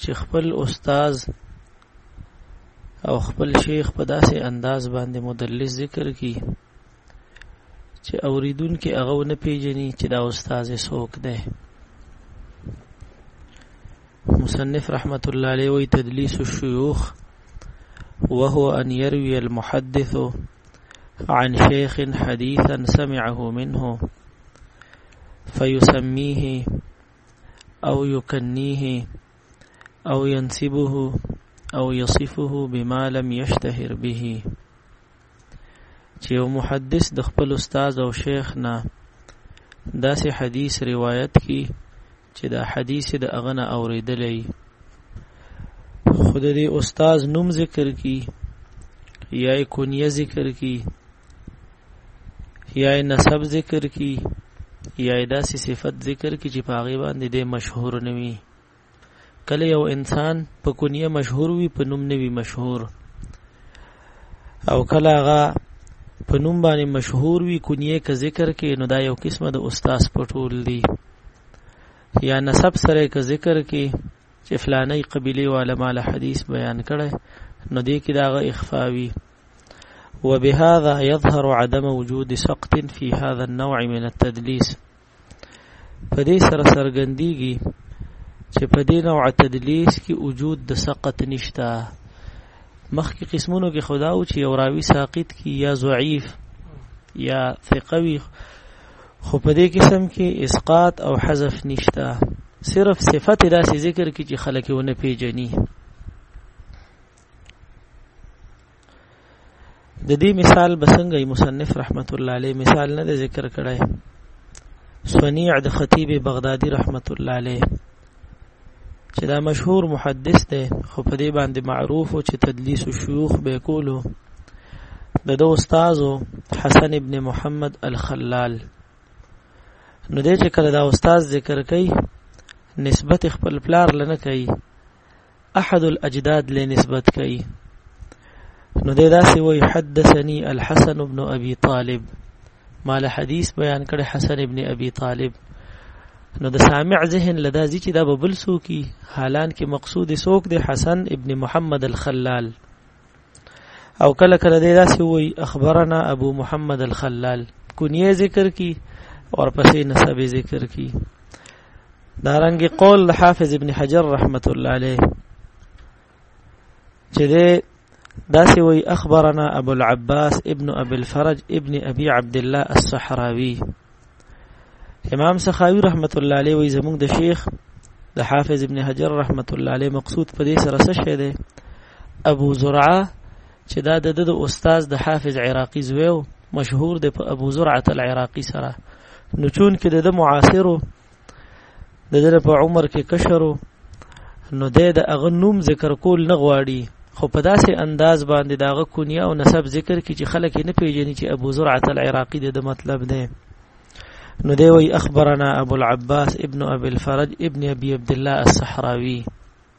چې خپل استاد او خپل شیخ په داسې انداز باندې مدلس ذکر کی چې اوریدونکو هغه نه پیژني چې دا استاد څوک دی مصنف رحمت الله علیه وی تدلیس الشيوخ وهو ان يروي المحدث عن شيخ حديثا سمعه منه فيسميه او يكنيه او ينسبه او يصفه بما لم يشتهر به چې یو محدث د خپل استاد او شیخ نه داسې حدیث روایت کی چې دا حدیث د اغنه اوریدلې خود دې استاد نوم ذکر کی یا کونیه ذکر کی یا نسب ذکر کی یا داسې صفت ذکر کی چې پاغي باندې د مشهور نوي کله یو انسان په کنیه مشهور وي په نوم نوي مشهور او کله هغه په نوم باندې مشهور وي کنیه که ذکر کې نو دا یو قسمه د استاد پټول دی یا نسب سره که ذکر کې چې فلانه قبيله علماء له حدیث بیان کړي نو دې کې داغه اخفاوي وبهذا يظهر عدم وجود سقط في هذا النوع من التدليس په دې سره سرګندېږي چې په دې نوع تدلیس کې وجود د سقط نشته مخکې قسمونو کې خدا او چې یو راوي ساقط کی یا ضعیف یا ثقوي خو په دې قسم کې اسقاط او حذف نشته صرف صفت داسې ذکر کی چې خلک ونه پیژني د دې مثال بسنګي مصنف رحمت الله عليه مثال نه ذکر کړای سنیع د خطیب بغدادي رحمت الله عليه چې دا مشهور محدث دی خو په دې باندې معروف او چې تدلیس شيوخ به کولو د دو استادو حسن ابن محمد الخلال نو دې چې کله دا استاد ذکر کوي نسبت خپل پلار لنه کوي احد الاجداد له نسبت کوي نو د داسې وای حدثني الحسن ابن ابي طالب مال حدیث بیان کړي حسن ابن ابي طالب نو د سامع ذهن لدا زی چې دا ببل سوکي حالان کې مقصود سوک د حسن ابن محمد الخلال او کله کله دی داسې وای اخبرنا ابو محمد الخلال کنیه ذکر کی اور پسې نسب ذکر کی دارنګ قول حافظ ابن حجر رحمت الله علیه چې دی داسې وای اخبرنا ابو العباس ابن ابي الفرج ابن ابي عبد الله الصحراوي امام سخاوي رحمت الله علیه وی زموږ د شیخ د حافظ ابن حجر رحمت الله علیه مقصود په دې سره څه شه دی ابو زرعه چې دا د د استاد د حافظ عراقي زویو مشهور دی په ابو زرعه العراقي سره نو چون کې د معاصرو د دې په عمر کې کشرو نو د هغه نوم ذکر کول نه غواړي خو په داسې انداز باندې داغه کونیه او نسب ذکر کی چې خلک نه پیژني چې ابو زرعه العراقي د مطلب دی نو دی وی اخبرنا ابو العباس ابن ابي الفرج ابن ابي عبد الله الصحراوي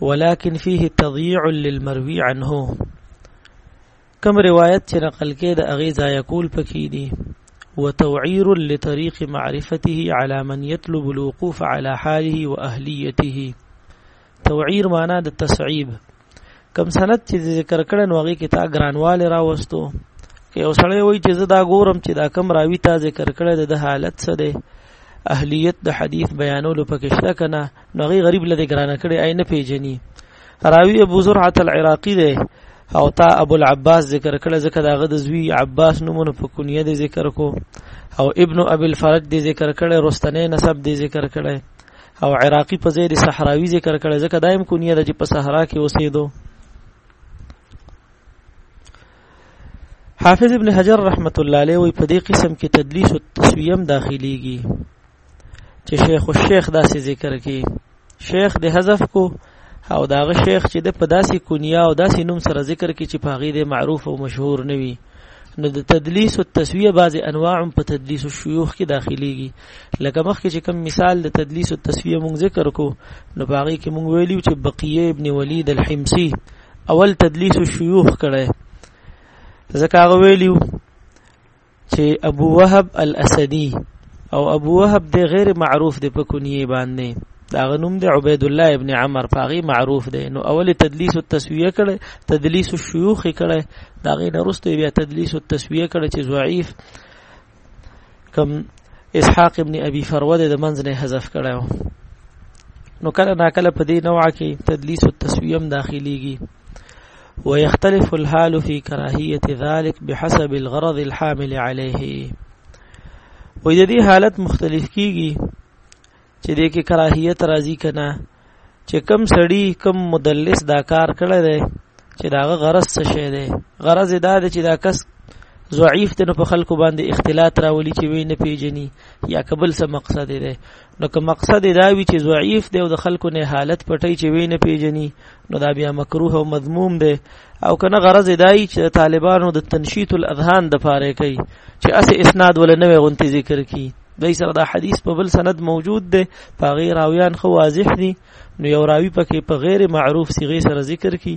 ولكن فيه تضييع للمروي عنه كم روایت چې نقل کې د اغه ځای کول پکې دي وتوعير لطريق معرفته على من يطلب الوقوف على حاله واهليته توعير معنا د تصعيب کم سند چې ذکر کړي نو هغه کې تا ګرانواله راوستو که یو سړی وای چې زه دا ګورم چې دا کم راوي تا ذکر کړي د حالت څه دی اهلیت د حدیث بیانولو پکې شته کنه نو غي غریب لدی ګرانه کړي اي نه پیژني راوی ابو زرعه العراقي ده او تا ابو العباس ذکر کړه ځکه داغه د زوی عباس نومونه په کونیه دي ذکر کو او ابن ابي الفرج دي ذکر کړه رستنه نسب دي ذکر کړه او عراقي په ځای د صحراوي ذکر کړه ځکه دایم کونیه ده چې په صحرا کې اوسېدو حافظ ابن حجر رحمت الله علیه وی په دې قسم کې تدلیس او تسویم داخليږي چې شیخ او شیخ داسې ذکر کی شیخ د حذف کو او داغه شیخ چې د پداسي کونیا او داسي نوم سره ذکر کی چې پاغي د معروف او مشهور نوي نو د تدلیس او تسویه بعض انواع په تدلیس او شيوخ کې داخليږي لکه مخکې چې کوم مثال د تدلیس او تسویه مونږ ذکر کو نو باغی کې مونږ ویلیو چې بقیه ابن ولید الحمصي اول تدلیس او شيوخ کړي ځکه هغه ویلیو چې ابو وهب الاسدی او ابو وهب د غیر معروف د په کنیه باندې دا غنوم د عبید الله ابن عمر پاغي معروف دی نو اول تدلیس او تسویه کړي تدلیس الشيوخ کړي دا غي نرسته بیا تدلیس او تسویه کړي چې ضعیف کم اسحاق ابن ابي فروه د منځ نه حذف کړي نو کله ناکله په دې نوعه کې تدلیس او تسویم داخليږي ويختلف الحال في كراهية ذلك بحسب الغرض الحامل عليه وې د دې حالت مختلف کیږي چې د کې کراهیت راځي کنه چې کم سړی کم مدلس دا کار کړی دی چې داغه غرض څه شی دی غرض دا دی چې دا کس ضعیف ته په خلکو باندې اختلاط راولي چې وی نه پیژني یا قبل څه مقصد دی نو که مقصد دا وی چې ضعیف دی او د خلکو نه حالت پټي چې وینه پیژني نو دا بیا مکروه او مذموم دی او کنه غرض دای چې طالبانو د تنشیط الاذهان د پاره کوي چې اس اسناد ول نه غونتی ذکر کی دای سره دا حدیث په بل سند موجود دی په غیر راویان خو واضح دي نو یو راوی پکې په غیر معروف صيغه سره ذکر کی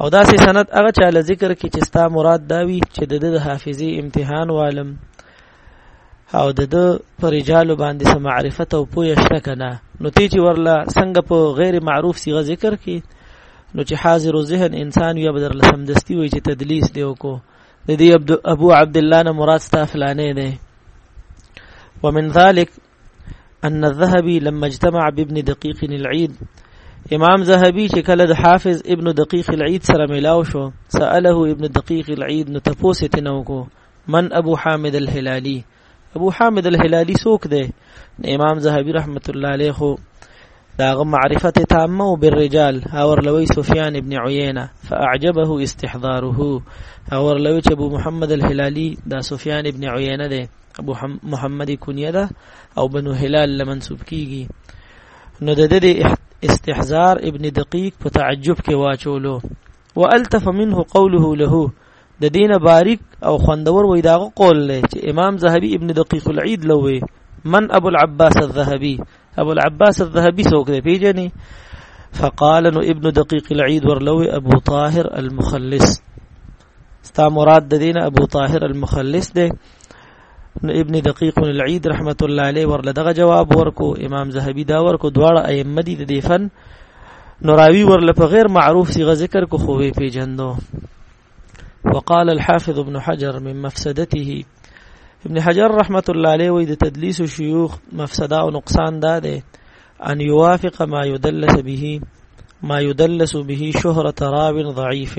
او دا سي سند هغه چا له ذکر کې چې ستا مراد دا وي چې د د حافظي امتحان والم او د د پر رجال باندې سم معرفت او پوهه شته کنه نو تی چې ورله څنګه په غیر معروف صيغه ذکر کې نو چې حاضر ذهن انسان یو بدر لسم دستی وي چې تدلیس دی وکړو د دې ابو عبد الله نه مراد ستا فلانه دی ومن ذلك ان الذهبي لما اجتمع بابن دقيق العيد امام ذهبي چې کله د حافظ ابن دقيق العيد سره ملاو شو سأله ابن دقيق العيد نو تاسو ته نو کو من ابو حامد الهلالي ابو حامد الهلالي څوک دی امام ذهبي رحمت الله عليه خو داغه معرفت تامه او بالرجال اور لوی سفیان ابن عینه فاعجبه استحضاره اور لوی چې ابو محمد الهلالي دا سفیان ابن عینه دی ابو محمد کنیه ده او بنو هلال لمنسوب کیږي نو د دې استحزار ابن دقیق په تعجب کې واچولو والتف منه قوله له د دین باریک او خوندور وې داغه قول لې چې امام زهبي ابن دقیق العید لوي من ابو العباس الذهبي ابو العباس الذهبي څوک دی پیژنې فقال نو ابن دقیق العید ورلوي ابو طاهر المخلص ستا مراد د دین ابو طاهر المخلص دی نو ابن دقیق العید رحمت الله علیه ورله دغه جواب ورکو امام زهبی دا ورکو دواړه ائمه دي د دې فن نو راوی ورله په غیر معروف صيغه ذکر کو خو وی پیجندو وقال الحافظ ابن حجر من مفسدته ابن حجر رحمت الله علیه وی د تدلیس شيوخ مفسده او نقصان دا ده ان يوافق ما يدلس به ما يدلس به شهرة راو ضعيف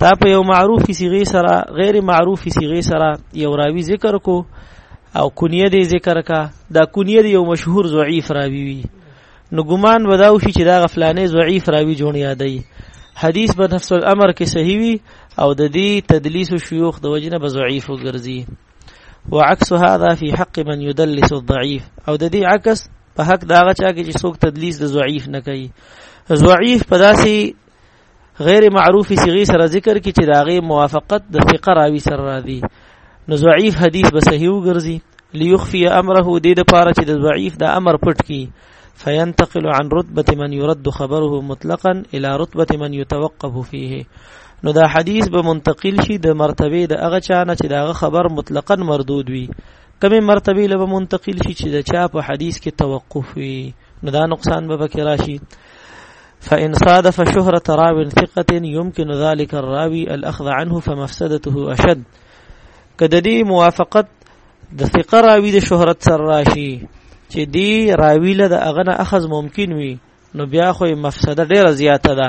تا په یو معروف صيغه سره غیر معروف صيغه سره یو راوی ذکر کو او کنیه دې ذکر کا دا کنیه دې یو مشهور ضعیف راوی وی نو ګمان وداو شي چې دا غفلانې ضعیف راوی جوړ یادای حدیث به نفس الامر کې صحیح وي او د دې تدلیس او شيوخ د وجنه به ضعیف وګرځي وعكس هذا في حق من يدلس الضعيف او د دې عکس په حق دا غچا کې چې څوک تدلیس د ضعیف نه کوي ضعیف په داسې غیر معروفی صیغه سره ذکر کی چې داغه موافقت د ثقه راوی سره راځي نو ضعیف حدیث به صحیح وګرځي ليخفي امره د دې لپاره چې د ضعیف د امر پټ کی فينتقل عن رتبه من يرد خبره مطلقا الى رتبه من يتوقف فيه نو دا حدیث به منتقل شي د مرتبه د هغه چانه چې داغه خبر مطلقا مردود وي کمه مرتبه له منتقل شي چې د چا په حدیث کې توقف وي نو دا نقصان به پکې راشي فإن صادف شهرة راو ثقة يمكن ذلك الراوي الأخذ عنه فمفسدته أشد کده دی موافقت د ثقه راوی د شهرت سره راشي چې دی راوی له د اغنه اخذ ممکن وي نو بیا خو مفسده ډیره زیاته ده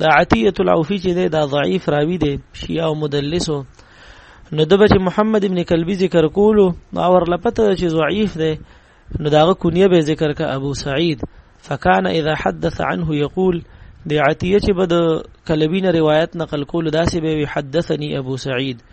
دا عطیه العوفی چې دی دا ضعیف راوی دی شیعه او مدلسو نو دبه چې محمد ابن کلبی ذکر کولو نو اور لپته چې ضعیف دی نو داغه کونیه به ذکر کا ابو سعید فکان اذا حدث عنه یقول دی عطیه چې بد کلبی نه روایت نقل کولو داسې به حدثني ابو سعید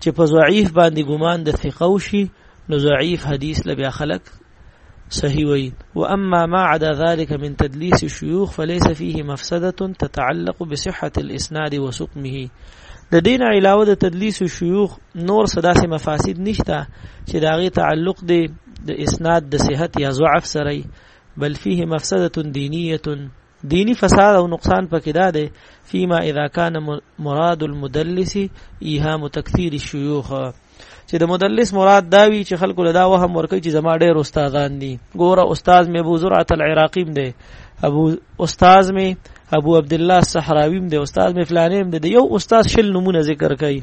چې په ضعیف باندې ګمان د ثقه وشي نو ضعیف حدیث لبیا خلق صحیح وي واما ما عدا ذلك من تدليس الشيوخ فليس فيه مفسده تتعلق بصحه الاسناد وسقمه د دین علاوه د تدلیس شيوخ نور صداسه مفاسد نشته چې داغي تعلق دی د اسناد د صحت یا ضعف سره بل فيه مفسده دینیه دینی فساد او نقصان پکې دا دی فيما اذا كان مراد المدلس ايهام تكثير الشيوخ چې د مدلس مراد دا وی چې خلکو له دا وهم ورکړي چې زما ډېر استادان دي ګوره استاد مې ابو زرعه العراقي دی ابو استاد مې ابو عبد الله الصحراوي دی استاد مې فلانې دی یو استاد شل نمونه ذکر کوي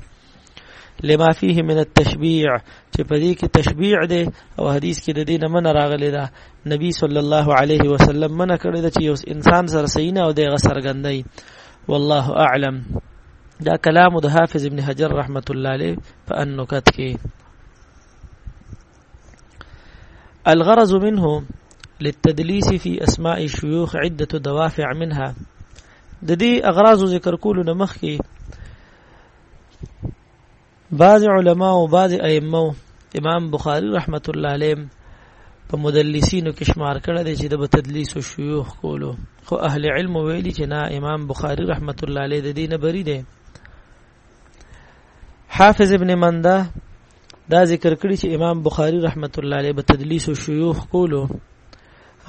لما فيه من التشبيع چې په دې کې تشبيع دی او حدیث کې د دې نه من راغلی دا نبی صلی الله علیه وسلم من کړی دا چې یو انسان سره سینه او دغه سرګندای والله اعلم دا کلام د حافظ ابن حجر رحمت الله علیه په انکت کې الغرض منه للتدليس في اسماء الشيوخ عده دوافع منها د دې اغراض ذکر کولو نه مخکې بعض علما او بعض ائمه امام بخاری رحمت الله علیه په مدلسینو کې شمار کړه دي چې د تدلیس او شيوخ کولو خو اهل علم ویلي چې نه امام بخاری رحمت الله علیه د دینه بری دی حافظ ابن منده دا ذکر کړی چې امام بخاری رحمت الله علیه به تدلیس او شيوخ کولو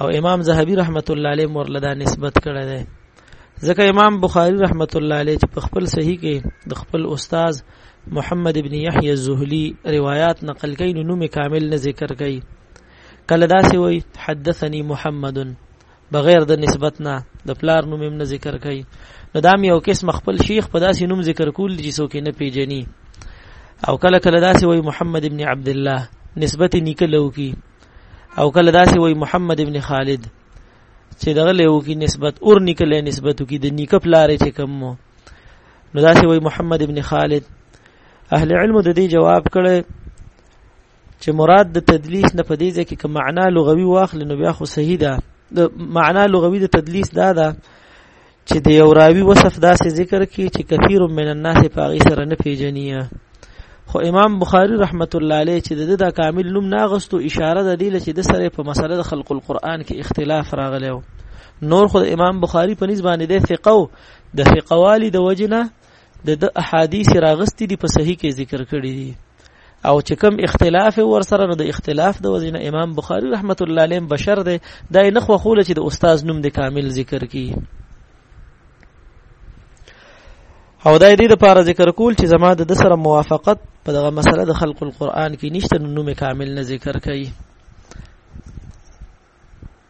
او امام زهبی رحمت الله علیه مورلدا نسبت کړی دی ځکه امام بخاری رحمت الله علیه چې په خپل صحیح کې د خپل استاد محمد ابن یحیی الزهلی روایت نقل کړي نو نوم کامل نه ذکر کړي کله داسې وای حدثني محمد بغیر د نسبت نه د پلار نوم هم نه ذکر کوي نو دا یو قسم خپل شیخ په داسې نوم ذکر کول چې څوک نه پیژني او کله کله داسې وای محمد ابن عبد الله نسبت نکلو کی او کله داسې وای محمد ابن خالد چې دغه له کی نسبت اور نکله نسبت کی د نیکه پلار چې کم مو نو داسې وای محمد ابن خالد اهل علم د دې جواب کړي چې مراد د تدلیس نه په دې ځای کې که معنا لغوي واخلې نو بیا خو صحیح ده د معنا لغوي د تدلیس دا ده چې د یو راوي وصف داسې ذکر کړي چې کثیر من الناس په هغې سره نه پېژني خو امام بخاری رحمت الله علیه چې د دا کامل نوم ناغستو اشاره د دې چې د سره په مسله د خلق القرآن کې اختلاف راغلی نور خو امام بخاری په نسبت باندې د ثقه د ثقوالي د وجنه د د احادیث راغستی دی په صحیح کې ذکر کړی دی او چې کم اختلاف ور سره نو د اختلاف د وزنه امام بخاری رحمت الله علیه بشر دی دا نه خو خول چې د استاد نوم د کامل ذکر کی او دا دې لپاره ذکر کول چې زما د سره موافقت په دغه مسله د خلق القرآن کې نشته نو نوم کامل نه ذکر کړي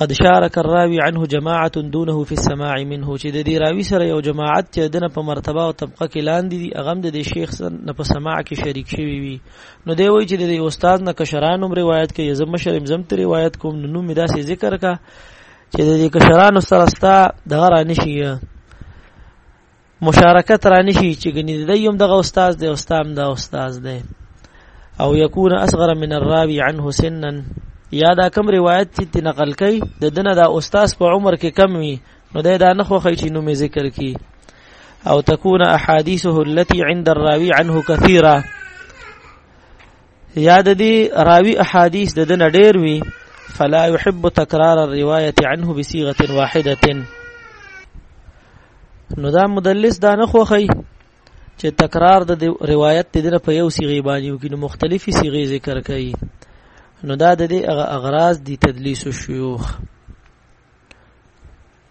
قد شارك الراوي عنه جماعه دونه في السماع منه چې د دې راوي سره یو جماعت چې دنه په مرتبه او طبقه کې لاندې دي اغم د شیخ نه په سماع کې شریک شوی وي نو دی وایي چې د استاد نه کشران هم روایت کوي زم مشرم زم ته روایت کوم نو مې داسې ذکر کا چې د کشران سره ستا دغه رانشي مشارکت را نشي چې ګنې د یم دغه استاد دی استاد دا استاد دی او یکون اصغر من الراوی عنه سنا یا دا کم روایت چې نقل کوي د دنه دا استاد په عمر کې کم وي نو دا نه خوخی چې نوم ذکر کی او تكون احاديثه التي عند الراوي عنه كثيره یا د دې راوی احادیث د دنه ډیر وی فلا يحب تکرار الروايه عنه بصيغه واحده نو دا مدلس دا نه خوخی چې تکرار د روایت د دنه په یو صيغه باندې یو کې مختلفي صيغه ذکر کړي نو دا د دې اغراض دي تدلیس شيوخ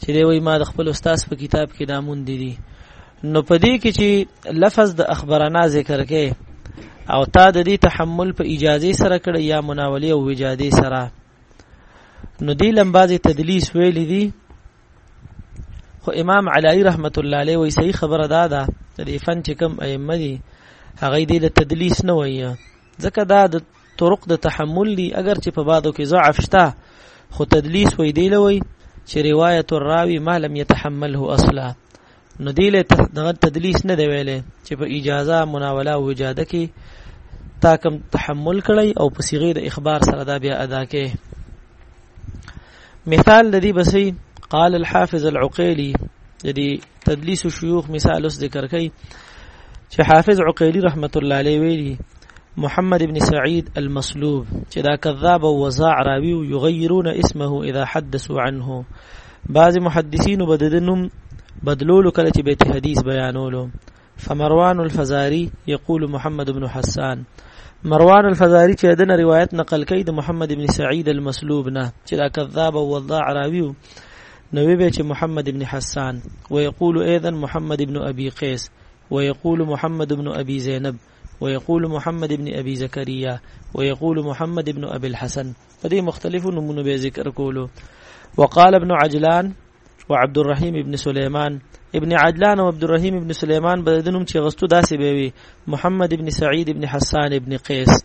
چې دی وایي ما د خپل استاد په کتاب کې دا موندې دي نو په دې کې چې لفظ د اخبرنا ذکر کې او تا د دې تحمل په اجازه سره کړ یا مناولی او وجاده سره نو دی لمبازي تدلیس ویل دي خو امام علی رحمت الله علیه وی صحیح خبره ده ده د فن چې کم ائمه دي هغه دی له تدلیس نه وایي ځکه دا د طرق د تحمل دي اگر چې په بعضو کې ضعف شته خو تدلیس وی دی لوی چې روایت الراوی ما لم يتحمله اصلا نو دی له دغه تدلیس نه دی ویلې چې په اجازه مناوله او وجاده کې تا کم تحمل کړی او په صيغه د اخبار سره دا بیا ادا کې مثال د دې بسې قال الحافظ العقيلي د دې تدلیس شيوخ مثال اوس ذکر کړي چې حافظ عقيلي رحمت الله عليه ویلي محمد ابن سعيد المصلوب چې دا کذاب او وزاع راوي یغیرون اسمه اذا حدثوا عنه بعض محدثین بددنم بدلولو کله چې بیت حدیث بیانولو فمروان الفزاري يقول محمد بن حسان مروان الفزاري چې دنه روایت نقل کوي د محمد ابن سعید المسلوب نه چې دا کذاب او وضاع راوي نو وی چې محمد ابن حسان ويقول ايضا محمد ابن ابي قيس ويقول محمد ابن ابي زينب ويقول محمد بن أبي زكريا ويقول محمد بن أبي الحسن فدي مختلف نمون بذكر قوله وقال ابن عجلان وعبد الرحيم بن سليمان ابن عجلان او عبد الرحیم ابن سليمان بدنوم چې غستو داسې بیوي محمد ابن سعید ابن حسان ابن قيس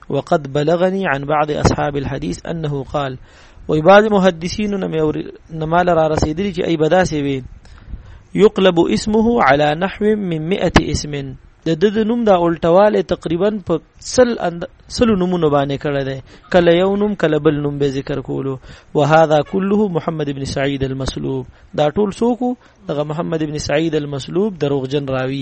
وقد بلغني عن بعض اصحاب الحديث انه قال وي بعض محدثين نمال را رسیدلی چې ای بداسې وي يقلب اسمه على نحو من 100 اسم د د د نوم دا الټواله تقریبا په سل اند سل نمونه باندې کړه ده کله یو نوم کله بل نوم به ذکر کولو وهذا كله محمد ابن سعید المسلوب دا ټول سوکو دغه محمد ابن سعید المسلوب دروغجن راوی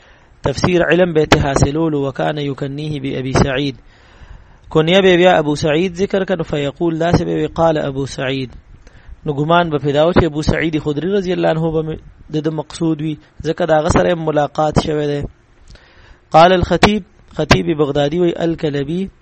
تفسیر علم به ته حاصلول وکان یکنیه بی ابي سعید کنیه به بیا ابو سعید ذکر کنه فیقول دا سه به قال ابو سعید نو ګمان به پیدا و چې ابو سعید خدری رضی الله عنه به د مقصود وي ځکه دا غسر ملاقات شوه ده قال الخطيب خطيب بغدادي وي الكلبي